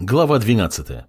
Глава 12.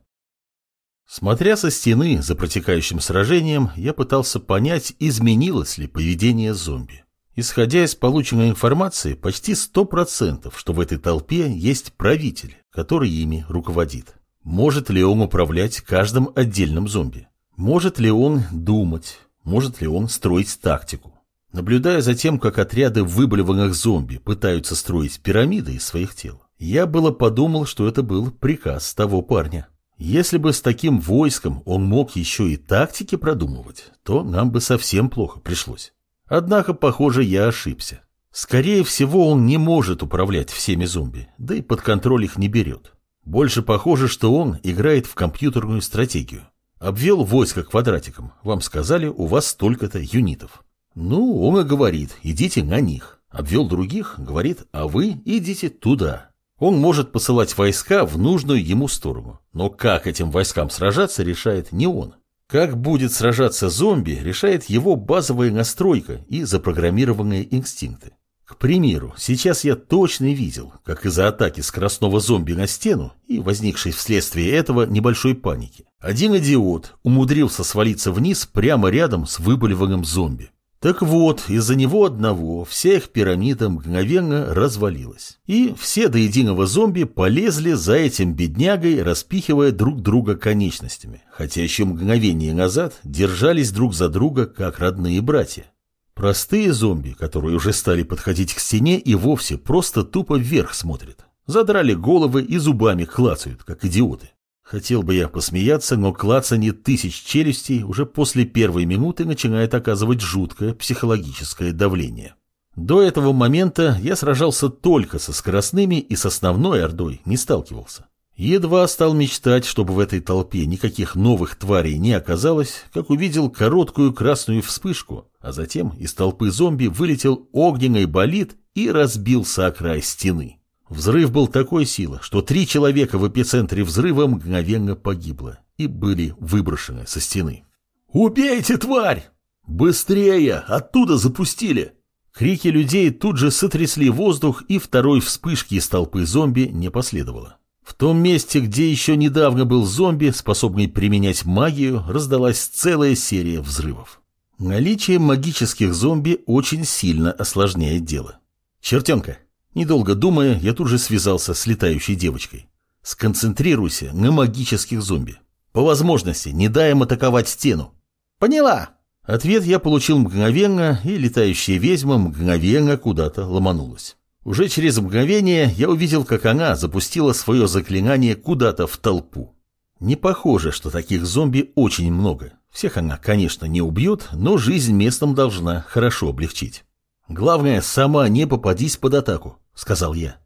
Смотря со стены за протекающим сражением, я пытался понять, изменилось ли поведение зомби. Исходя из полученной информации, почти 100%, что в этой толпе есть правитель, который ими руководит. Может ли он управлять каждым отдельным зомби? Может ли он думать? Может ли он строить тактику? Наблюдая за тем, как отряды выболеванных зомби пытаются строить пирамиды из своих тел, я было подумал, что это был приказ того парня. Если бы с таким войском он мог еще и тактики продумывать, то нам бы совсем плохо пришлось. Однако, похоже, я ошибся. Скорее всего, он не может управлять всеми зомби, да и под контроль их не берет. Больше похоже, что он играет в компьютерную стратегию. Обвел войско квадратиком. Вам сказали, у вас столько-то юнитов. Ну, он и говорит, идите на них. Обвел других, говорит, а вы идите туда. Он может посылать войска в нужную ему сторону, но как этим войскам сражаться, решает не он. Как будет сражаться зомби, решает его базовая настройка и запрограммированные инстинкты. К примеру, сейчас я точно видел, как из-за атаки скоростного зомби на стену и возникшей вследствие этого небольшой паники, один идиот умудрился свалиться вниз прямо рядом с выболеванным зомби. Так вот, из-за него одного вся их пирамида мгновенно развалилась. И все до единого зомби полезли за этим беднягой, распихивая друг друга конечностями, хотя еще мгновение назад держались друг за друга, как родные братья. Простые зомби, которые уже стали подходить к стене и вовсе просто тупо вверх смотрят. Задрали головы и зубами клацают, как идиоты. Хотел бы я посмеяться, но клацанье тысяч челюстей уже после первой минуты начинает оказывать жуткое психологическое давление. До этого момента я сражался только со скоростными и с основной ордой не сталкивался. Едва стал мечтать, чтобы в этой толпе никаких новых тварей не оказалось, как увидел короткую красную вспышку, а затем из толпы зомби вылетел огненный болид и разбился о край стены. Взрыв был такой силы, что три человека в эпицентре взрыва мгновенно погибло и были выброшены со стены. «Убейте, тварь! Быстрее! Оттуда запустили!» Крики людей тут же сотрясли воздух, и второй вспышки из толпы зомби не последовало. В том месте, где еще недавно был зомби, способный применять магию, раздалась целая серия взрывов. Наличие магических зомби очень сильно осложняет дело. «Чертенка, Недолго думая, я тут же связался с летающей девочкой. Сконцентрируйся на магических зомби. По возможности, не дай им атаковать стену. Поняла. Ответ я получил мгновенно, и летающая ведьма мгновенно куда-то ломанулась. Уже через мгновение я увидел, как она запустила свое заклинание куда-то в толпу. Не похоже, что таких зомби очень много. Всех она, конечно, не убьет, но жизнь местным должна хорошо облегчить. Главное, сама не попадись под атаку, сказал я.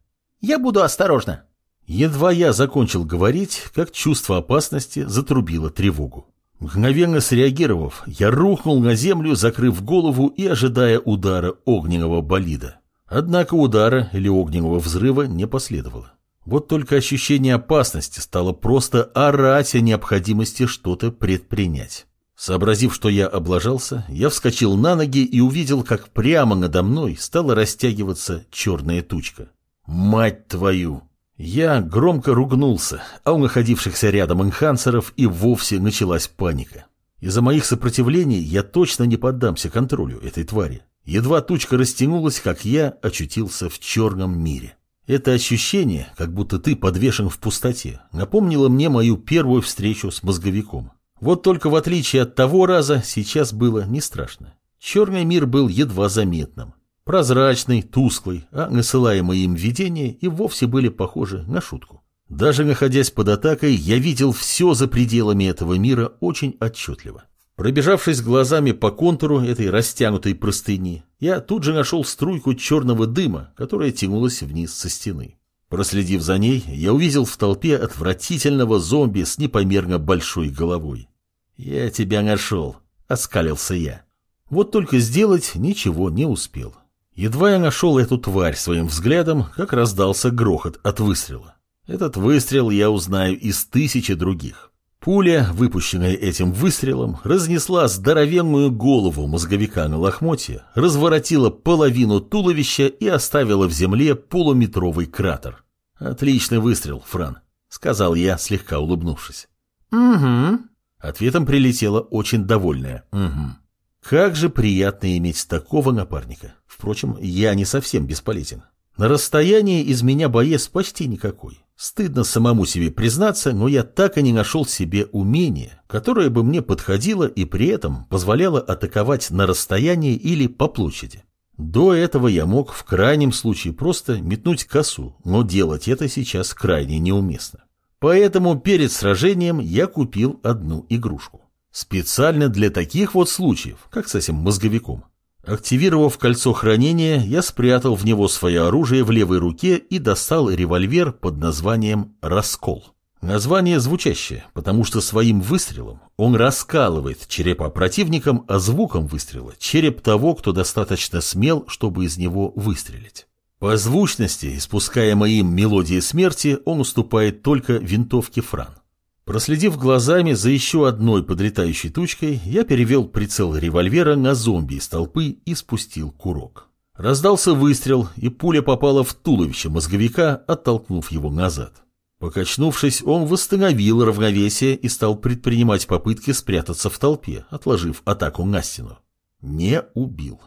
Я буду осторожна. Едва я закончил говорить, как чувство опасности затрубило тревогу. Мгновенно среагировав, я рухнул на землю, закрыв голову и ожидая удара огненного болида. Однако удара или огненного взрыва не последовало. Вот только ощущение опасности стало просто орать о необходимости что-то предпринять. Сообразив, что я облажался, я вскочил на ноги и увидел, как прямо надо мной стала растягиваться черная тучка. «Мать твою!» Я громко ругнулся, а у находившихся рядом энхансеров и вовсе началась паника. Из-за моих сопротивлений я точно не поддамся контролю этой твари. Едва тучка растянулась, как я очутился в черном мире. Это ощущение, как будто ты подвешен в пустоте, напомнило мне мою первую встречу с мозговиком. Вот только в отличие от того раза, сейчас было не страшно. Черный мир был едва заметным. Прозрачный, тусклый, а насылаемые им видения и вовсе были похожи на шутку. Даже находясь под атакой, я видел все за пределами этого мира очень отчетливо. Пробежавшись глазами по контуру этой растянутой простыни, я тут же нашел струйку черного дыма, которая тянулась вниз со стены. Проследив за ней, я увидел в толпе отвратительного зомби с непомерно большой головой. «Я тебя нашел», — оскалился я. Вот только сделать ничего не успел. Едва я нашел эту тварь своим взглядом, как раздался грохот от выстрела. Этот выстрел я узнаю из тысячи других. Пуля, выпущенная этим выстрелом, разнесла здоровенную голову мозговика на лохмотье, разворотила половину туловища и оставила в земле полуметровый кратер. Отличный выстрел, Фран. сказал я, слегка улыбнувшись. Угу. Ответом прилетело очень довольное «Угу». Как же приятно иметь такого напарника. Впрочем, я не совсем бесполезен. На расстоянии из меня боец почти никакой. Стыдно самому себе признаться, но я так и не нашел себе умения, которое бы мне подходило и при этом позволяло атаковать на расстоянии или по площади. До этого я мог в крайнем случае просто метнуть косу, но делать это сейчас крайне неуместно. Поэтому перед сражением я купил одну игрушку. Специально для таких вот случаев, как с этим мозговиком. Активировав кольцо хранения, я спрятал в него свое оружие в левой руке и достал револьвер под названием «Раскол». Название звучащее, потому что своим выстрелом он раскалывает черепа противникам, а звуком выстрела – череп того, кто достаточно смел, чтобы из него выстрелить. По звучности, испускаемой им мелодии смерти, он уступает только винтовке Фран. Проследив глазами за еще одной подлетающей тучкой, я перевел прицел револьвера на зомби из толпы и спустил курок. Раздался выстрел, и пуля попала в туловище мозговика, оттолкнув его назад. Покачнувшись, он восстановил равновесие и стал предпринимать попытки спрятаться в толпе, отложив атаку на стену. Не убил.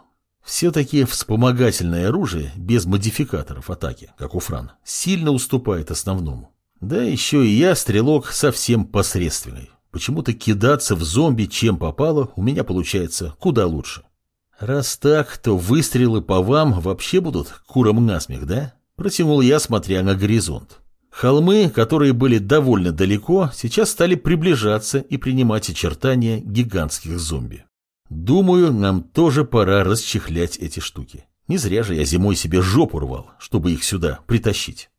Все-таки вспомогательное оружие без модификаторов атаки, как у Фран, сильно уступает основному. Да еще и я, стрелок, совсем посредственный. Почему-то кидаться в зомби, чем попало, у меня получается куда лучше. Раз так, то выстрелы по вам вообще будут куром насмех, да? Протянул я, смотря на горизонт. Холмы, которые были довольно далеко, сейчас стали приближаться и принимать очертания гигантских зомби. Думаю, нам тоже пора расчехлять эти штуки. Не зря же я зимой себе жопу рвал, чтобы их сюда притащить.